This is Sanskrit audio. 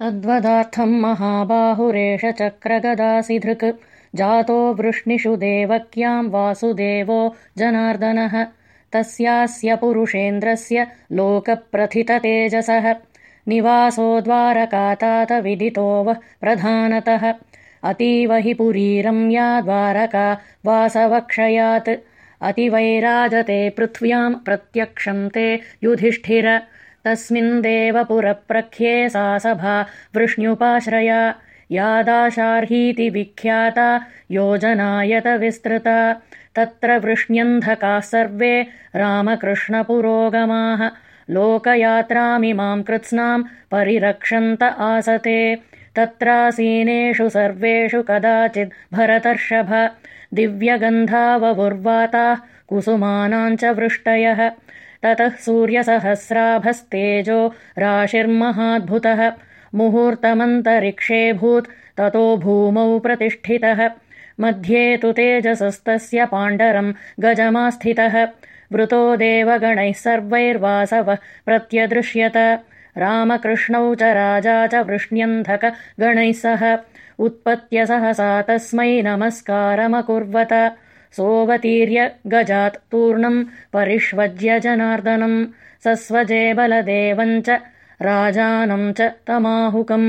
तद्वदार्थम् महाबाहुरेष चक्रगदासिधृक् जातो वृष्णिषु देवक्याम् वासुदेवो जनार्दनः। तस्यास्य पुरुषेन्द्रस्य लोकप्रथिततेजसः। निवासो द्वारकातात विदितो वः प्रधानतः। अतीव हि पुरीरम्या द्वारका वासवक्षयात्। अतिवैराजते पृथ्व्याम् प्रत्यक्षम् ते युधिष्ठिर तस्मिन् देवपुरप्रख्ये सा सभा वृष्ण्युपाश्रया यादाशार्हीति विख्याता योजनायतविस्तृता तत्र वृष्ण्यन्धकाः सर्वे रामकृष्णपुरोगमाः। लोकयात्रामिमाम् कृत्स्नाम् परिरक्षन्त आसते। तत्रासीनेषु सर्वेषु कदाचिद् भरतर्षभ। दिव्यगन्धाववुर्वाताः कुसुमानाम् च वृष्टयः ततः सूर्यसहस्राभस्तेजो राशिर्महाद्भुतः। मुहूर्तमन्तरिक्षेभूत् ततो भूमौ प्रतिष्ठितः। मध्ये तु तेजसस्तस्य पाण्डरम् गजमास्थितः। वृतो देवगणैः सर्वैर्वासवः प्रत्यदृश्यत। रामकृष्णौ च राजा च वृष्ण्यन्धकगणैः सह। उत्पत्य सहसा तस्मै नमस्कारमकुर्वत सोऽवतीर्य गजात् तूर्णम् परिष्वज्य जनार्दनम् सस्वजे बलदेवम् च राजानम् च तमाहुकम्